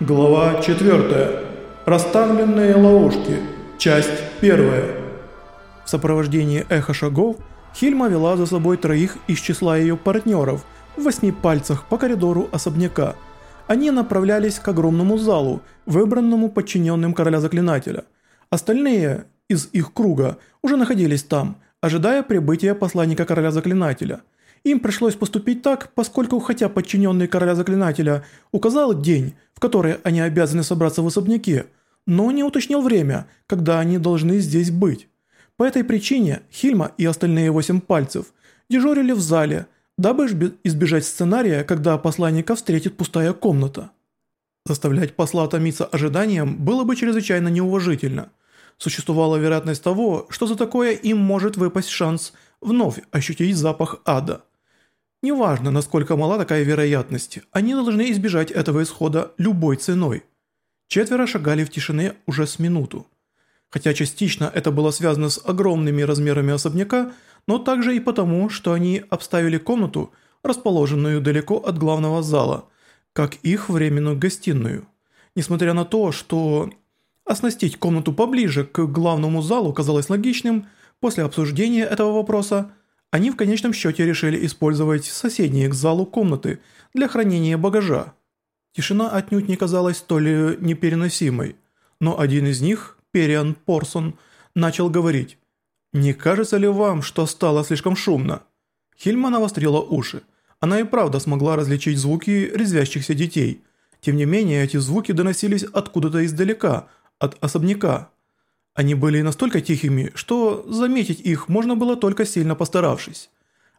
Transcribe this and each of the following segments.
Глава 4. Расставленные ловушки. Часть 1. В сопровождении эхо шагов Хильма вела за собой троих из числа ее партнеров в восьми пальцах по коридору особняка. Они направлялись к огромному залу, выбранному подчиненным короля заклинателя. Остальные из их круга уже находились там, ожидая прибытия посланника короля заклинателя – им пришлось поступить так, поскольку хотя подчиненный короля заклинателя указал день, в который они обязаны собраться в особняке, но не уточнил время, когда они должны здесь быть. По этой причине Хильма и остальные восемь пальцев дежурили в зале, дабы избежать сценария, когда посланника встретит пустая комната. Заставлять посла томиться ожиданием было бы чрезвычайно неуважительно. Существовала вероятность того, что за такое им может выпасть шанс вновь ощутить запах ада. Неважно, насколько мала такая вероятность, они должны избежать этого исхода любой ценой. Четверо шагали в тишине уже с минуту. Хотя частично это было связано с огромными размерами особняка, но также и потому, что они обставили комнату, расположенную далеко от главного зала, как их временную гостиную. Несмотря на то, что оснастить комнату поближе к главному залу казалось логичным, после обсуждения этого вопроса – они в конечном счете решили использовать соседние к залу комнаты для хранения багажа. Тишина отнюдь не казалась столь непереносимой, но один из них, Периан Порсон, начал говорить. «Не кажется ли вам, что стало слишком шумно?» Хильма навострила уши. Она и правда смогла различить звуки резвящихся детей. Тем не менее, эти звуки доносились откуда-то издалека, от особняка. Они были настолько тихими, что заметить их можно было только сильно постаравшись.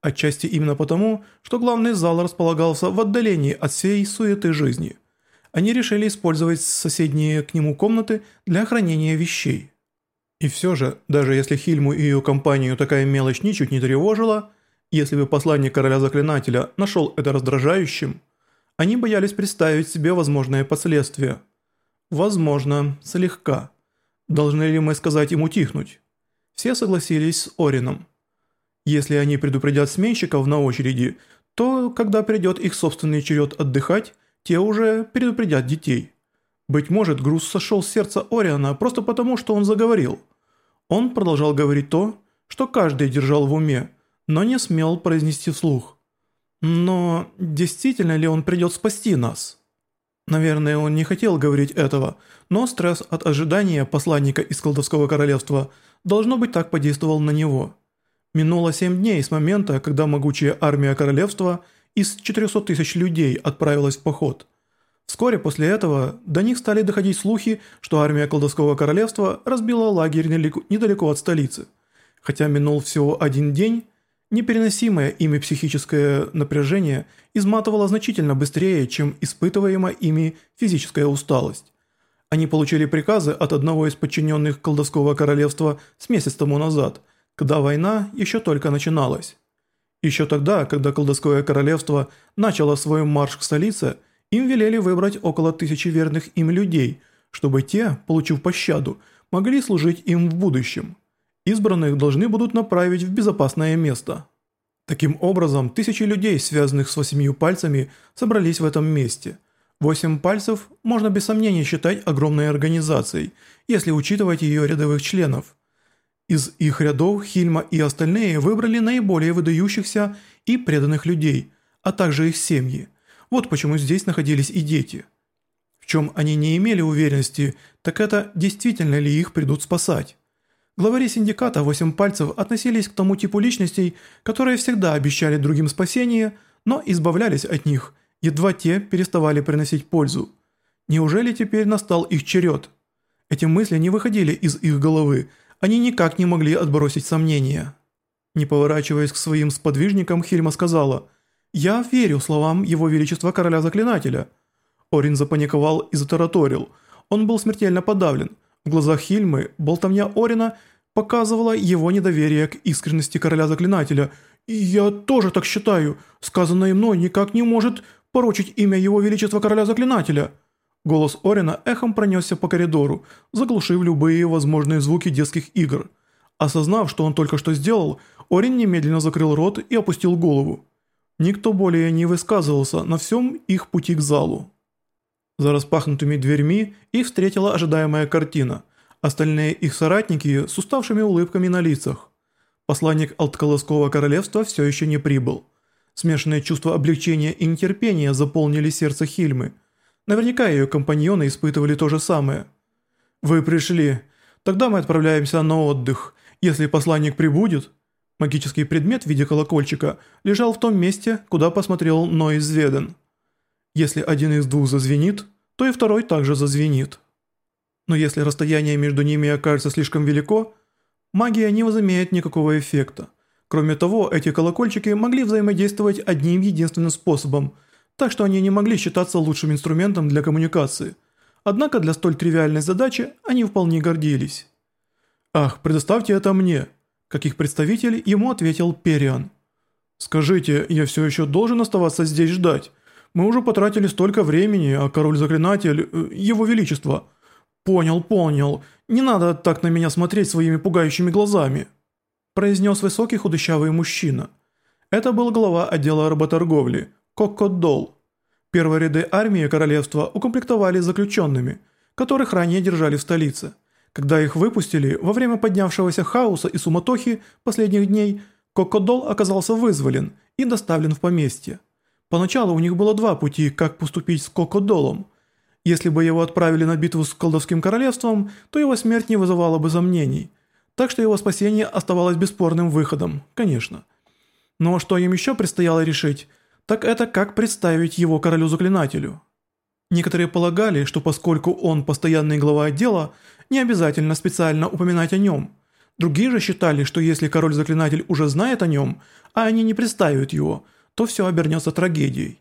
Отчасти именно потому, что главный зал располагался в отдалении от всей суеты жизни. Они решили использовать соседние к нему комнаты для хранения вещей. И все же, даже если Хильму и ее компанию такая мелочь ничуть не тревожила, если бы посланник короля заклинателя нашел это раздражающим, они боялись представить себе возможные последствия. Возможно, слегка. Должны ли мы сказать им утихнуть? Все согласились с Орином. Если они предупредят сменщиков на очереди, то, когда придет их собственный черед отдыхать, те уже предупредят детей. Быть может, груз сошел с сердца Ориана просто потому, что он заговорил. Он продолжал говорить то, что каждый держал в уме, но не смел произнести вслух. Но действительно ли он придет спасти нас? Наверное, он не хотел говорить этого, но стресс от ожидания посланника из колдовского королевства должно быть так подействовал на него. Минуло семь дней с момента, когда могучая армия королевства из 400 тысяч людей отправилась в поход. Вскоре после этого до них стали доходить слухи, что армия колдовского королевства разбила лагерь недалеко от столицы. Хотя минул всего один день, Непереносимое ими психическое напряжение изматывало значительно быстрее, чем испытываемая ими физическая усталость. Они получили приказы от одного из подчиненных колдовского королевства с месяц тому назад, когда война еще только начиналась. Еще тогда, когда колдовское королевство начало свой марш к столице, им велели выбрать около тысячи верных им людей, чтобы те, получив пощаду, могли служить им в будущем. Избранных должны будут направить в безопасное место. Таким образом, тысячи людей, связанных с восемью пальцами, собрались в этом месте. Восемь пальцев можно без сомнения считать огромной организацией, если учитывать ее рядовых членов. Из их рядов Хильма и остальные выбрали наиболее выдающихся и преданных людей, а также их семьи. Вот почему здесь находились и дети. В чем они не имели уверенности, так это действительно ли их придут спасать. Главари синдиката «Восемь пальцев» относились к тому типу личностей, которые всегда обещали другим спасение, но избавлялись от них, едва те переставали приносить пользу. Неужели теперь настал их черед? Эти мысли не выходили из их головы, они никак не могли отбросить сомнения. Не поворачиваясь к своим сподвижникам, Хильма сказала «Я верю словам Его Величества Короля Заклинателя». Орин запаниковал и затараторил. Он был смертельно подавлен. В глазах Хильмы болтовня Орина – показывало его недоверие к искренности короля заклинателя. Я тоже так считаю. Сказанное мной никак не может порочить имя его величества короля заклинателя. Голос Орина эхом пронесся по коридору, заглушив любые возможные звуки детских игр. Осознав, что он только что сделал, Орин немедленно закрыл рот и опустил голову. Никто более не высказывался на всем их пути к залу. За распахнутыми дверьми их встретила ожидаемая картина. Остальные их соратники с уставшими улыбками на лицах. Посланник Алтколосского королевства все еще не прибыл. Смешанные чувства облегчения и нетерпения заполнили сердце Хильмы. Наверняка ее компаньоны испытывали то же самое. «Вы пришли. Тогда мы отправляемся на отдых. Если посланник прибудет...» Магический предмет в виде колокольчика лежал в том месте, куда посмотрел Нойз Веден. Если один из двух зазвенит, то и второй также зазвенит. Но если расстояние между ними окажется слишком велико, магия не возымеет никакого эффекта. Кроме того, эти колокольчики могли взаимодействовать одним единственным способом, так что они не могли считаться лучшим инструментом для коммуникации. Однако для столь тривиальной задачи они вполне гордились. «Ах, предоставьте это мне», как их представитель ему ответил Периан. «Скажите, я все еще должен оставаться здесь ждать? Мы уже потратили столько времени, а король-заклинатель, э, его величество...» «Понял, понял. Не надо так на меня смотреть своими пугающими глазами», произнес высокий худощавый мужчина. Это был глава отдела работорговли, Коккодол. Первые ряды армии королевства укомплектовали заключенными, которых ранее держали в столице. Когда их выпустили, во время поднявшегося хаоса и суматохи последних дней, Кокодол оказался вызволен и доставлен в поместье. Поначалу у них было два пути, как поступить с Кокодолом. Если бы его отправили на битву с колдовским королевством, то его смерть не вызывала бы сомнений. Так что его спасение оставалось бесспорным выходом, конечно. Но что им еще предстояло решить, так это как представить его королю-заклинателю. Некоторые полагали, что поскольку он постоянный глава отдела, не обязательно специально упоминать о нем. Другие же считали, что если король-заклинатель уже знает о нем, а они не представят его, то все обернется трагедией.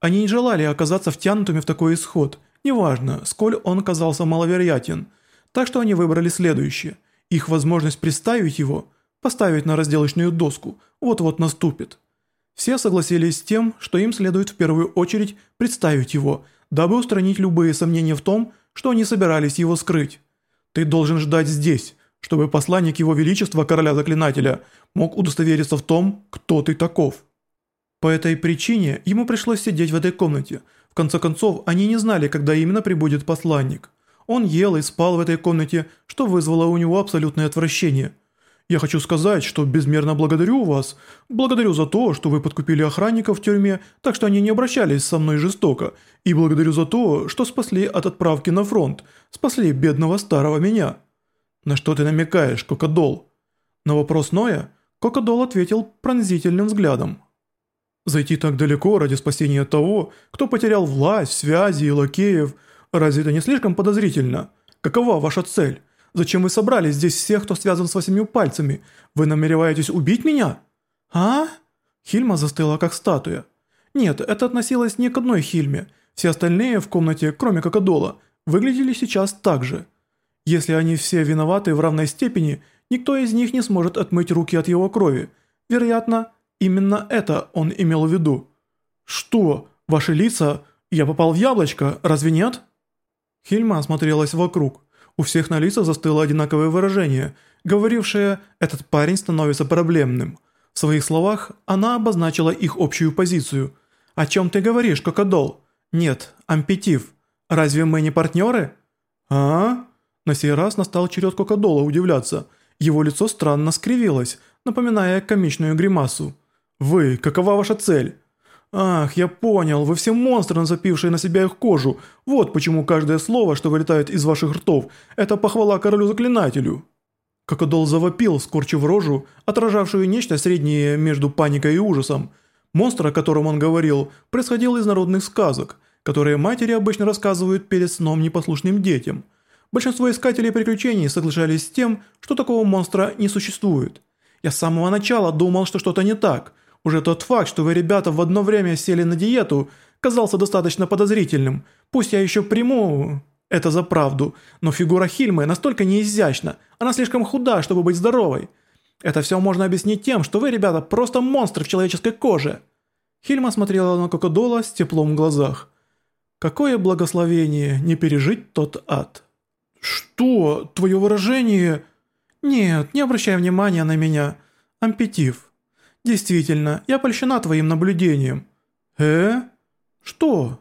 Они не желали оказаться втянутыми в такой исход, неважно, сколь он казался маловероятен, так что они выбрали следующее. Их возможность представить его, поставить на разделочную доску, вот-вот наступит. Все согласились с тем, что им следует в первую очередь представить его, дабы устранить любые сомнения в том, что они собирались его скрыть. Ты должен ждать здесь, чтобы посланник его величества короля заклинателя мог удостовериться в том, кто ты таков. По этой причине ему пришлось сидеть в этой комнате. Конце концов, они не знали, когда именно прибудет посланник. Он ел и спал в этой комнате, что вызвало у него абсолютное отвращение – я хочу сказать, что безмерно благодарю вас. Благодарю за то, что вы подкупили охранников в тюрьме, так что они не обращались со мной жестоко. И благодарю за то, что спасли от отправки на фронт. Спасли бедного старого меня». «На что ты намекаешь, Кокодол?» На вопрос Ноя Кокодол ответил пронзительным взглядом. «Зайти так далеко ради спасения того, кто потерял власть, связи и лакеев, разве это не слишком подозрительно? Какова ваша цель?» Зачем вы собрали здесь всех, кто связан с восемью пальцами? Вы намереваетесь убить меня?» «А?» Хильма застыла как статуя. Нет, это относилось не к одной Хильме. Все остальные в комнате, кроме Кокодола, выглядели сейчас так же. Если они все виноваты в равной степени, никто из них не сможет отмыть руки от его крови. Вероятно, именно это он имел в виду. «Что? Ваши лица? Я попал в яблочко, разве нет?» Хильма осмотрелась вокруг. У всех на лицах застыло одинаковое выражение, говорившее «этот парень становится проблемным». В своих словах она обозначила их общую позицию. «О чем ты говоришь, Кокодол?» «Нет, ампетив. Разве мы не партнеры?» «А?» На сей раз настал черед Кокодола удивляться. Его лицо странно скривилось, напоминая комичную гримасу. «Вы, какова ваша цель?» «Ах, я понял, вы все монстры, нацепившие на себя их кожу. Вот почему каждое слово, что вылетает из ваших ртов, это похвала королю-заклинателю». Кокодол завопил, скорчив рожу, отражавшую нечто среднее между паникой и ужасом. Монстр, о котором он говорил, происходил из народных сказок, которые матери обычно рассказывают перед сном непослушным детям. Большинство искателей приключений соглашались с тем, что такого монстра не существует. Я с самого начала думал, что что-то не так – уже тот факт, что вы, ребята, в одно время сели на диету, казался достаточно подозрительным. Пусть я еще приму это за правду, но фигура Хильмы настолько неизящна, она слишком худа, чтобы быть здоровой. Это все можно объяснить тем, что вы, ребята, просто монстры в человеческой коже». Хильма смотрела на Кокодола с теплом в глазах. «Какое благословение не пережить тот ад!» «Что? Твое выражение...» «Нет, не обращай внимания на меня. Ампетив. «Действительно, я польщена твоим наблюдением». «Э? Что?»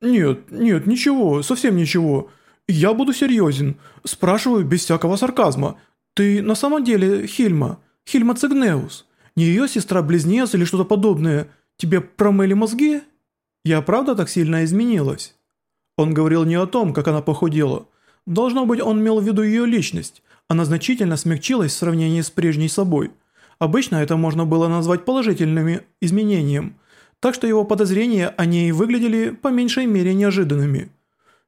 «Нет, нет, ничего, совсем ничего. Я буду серьезен. Спрашиваю без всякого сарказма. Ты на самом деле Хильма? Хильма Цигнеус? Не ее сестра-близнец или что-то подобное? Тебе промыли мозги? Я правда так сильно изменилась?» Он говорил не о том, как она похудела. Должно быть, он имел в виду ее личность. Она значительно смягчилась в сравнении с прежней собой. Обычно это можно было назвать положительным изменением, так что его подозрения о ней выглядели по меньшей мере неожиданными.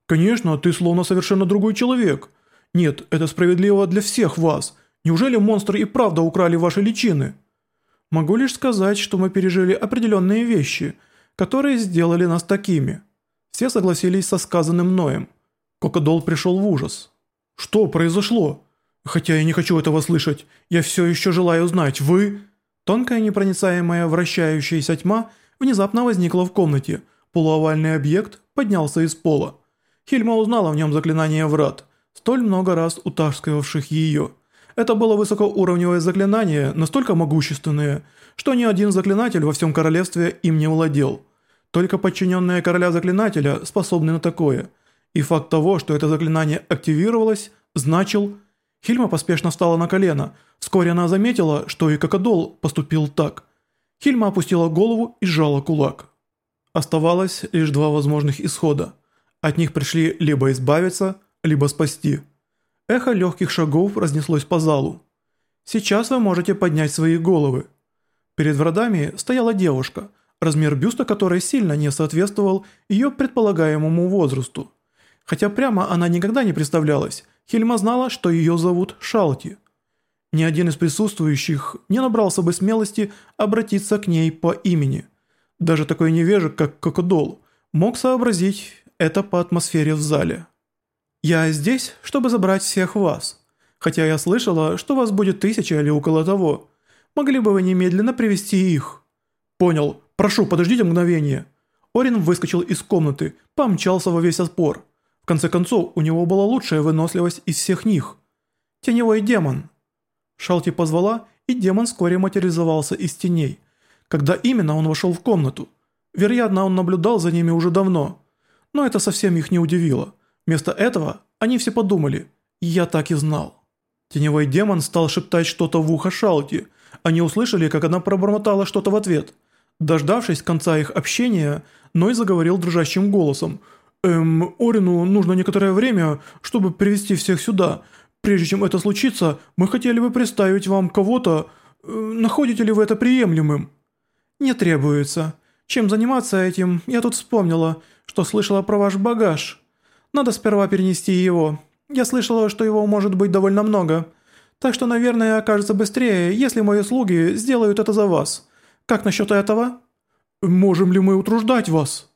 «Конечно, ты словно совершенно другой человек. Нет, это справедливо для всех вас. Неужели монстры и правда украли ваши личины?» «Могу лишь сказать, что мы пережили определенные вещи, которые сделали нас такими». Все согласились со сказанным Ноем. Кокодол пришел в ужас. «Что произошло?» «Хотя я не хочу этого слышать. Я все еще желаю знать. Вы...» Тонкая непроницаемая вращающаяся тьма внезапно возникла в комнате. Полуовальный объект поднялся из пола. Хильма узнала в нем заклинание врат, столь много раз утаскивавших ее. Это было высокоуровневое заклинание, настолько могущественное, что ни один заклинатель во всем королевстве им не владел. Только подчиненные короля заклинателя способны на такое. И факт того, что это заклинание активировалось, значил, Хильма поспешно встала на колено. Вскоре она заметила, что и Кокодол поступил так. Хильма опустила голову и сжала кулак. Оставалось лишь два возможных исхода. От них пришли либо избавиться, либо спасти. Эхо легких шагов разнеслось по залу. «Сейчас вы можете поднять свои головы». Перед вратами стояла девушка, размер бюста которой сильно не соответствовал ее предполагаемому возрасту. Хотя прямо она никогда не представлялась, Хельма знала, что ее зовут Шалти. Ни один из присутствующих не набрался бы смелости обратиться к ней по имени. Даже такой невежик, как Кокодол, мог сообразить это по атмосфере в зале. «Я здесь, чтобы забрать всех вас. Хотя я слышала, что вас будет тысяча или около того. Могли бы вы немедленно привести их?» «Понял. Прошу, подождите мгновение». Орин выскочил из комнаты, помчался во весь отпор. В конце концов, у него была лучшая выносливость из всех них. Теневой демон. Шалти позвала, и демон вскоре материализовался из теней. Когда именно он вошел в комнату? Вероятно, он наблюдал за ними уже давно. Но это совсем их не удивило. Вместо этого они все подумали «Я так и знал». Теневой демон стал шептать что-то в ухо Шалти. Они услышали, как она пробормотала что-то в ответ. Дождавшись конца их общения, Ной заговорил дрожащим голосом – «Эм, Орину нужно некоторое время, чтобы привести всех сюда. Прежде чем это случится, мы хотели бы представить вам кого-то. Э, находите ли вы это приемлемым?» «Не требуется. Чем заниматься этим, я тут вспомнила, что слышала про ваш багаж. Надо сперва перенести его. Я слышала, что его может быть довольно много. Так что, наверное, окажется быстрее, если мои слуги сделают это за вас. Как насчет этого?» «Можем ли мы утруждать вас?»